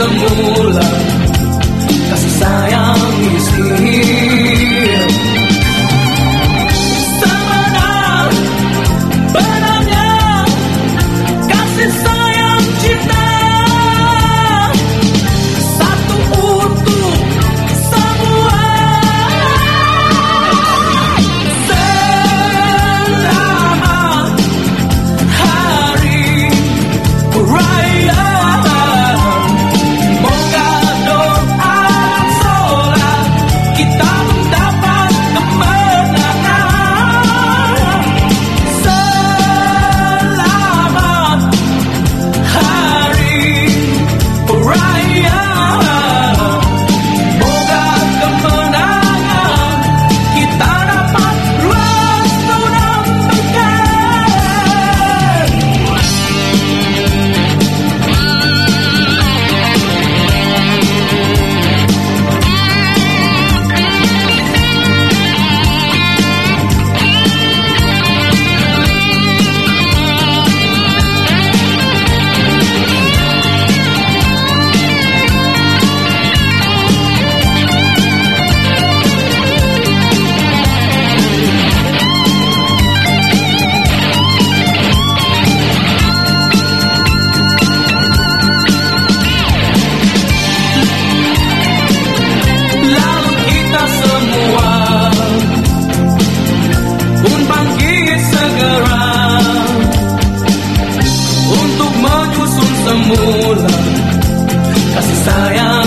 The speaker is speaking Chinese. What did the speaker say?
sembuhlah kasih sayang miskin mula, casi saya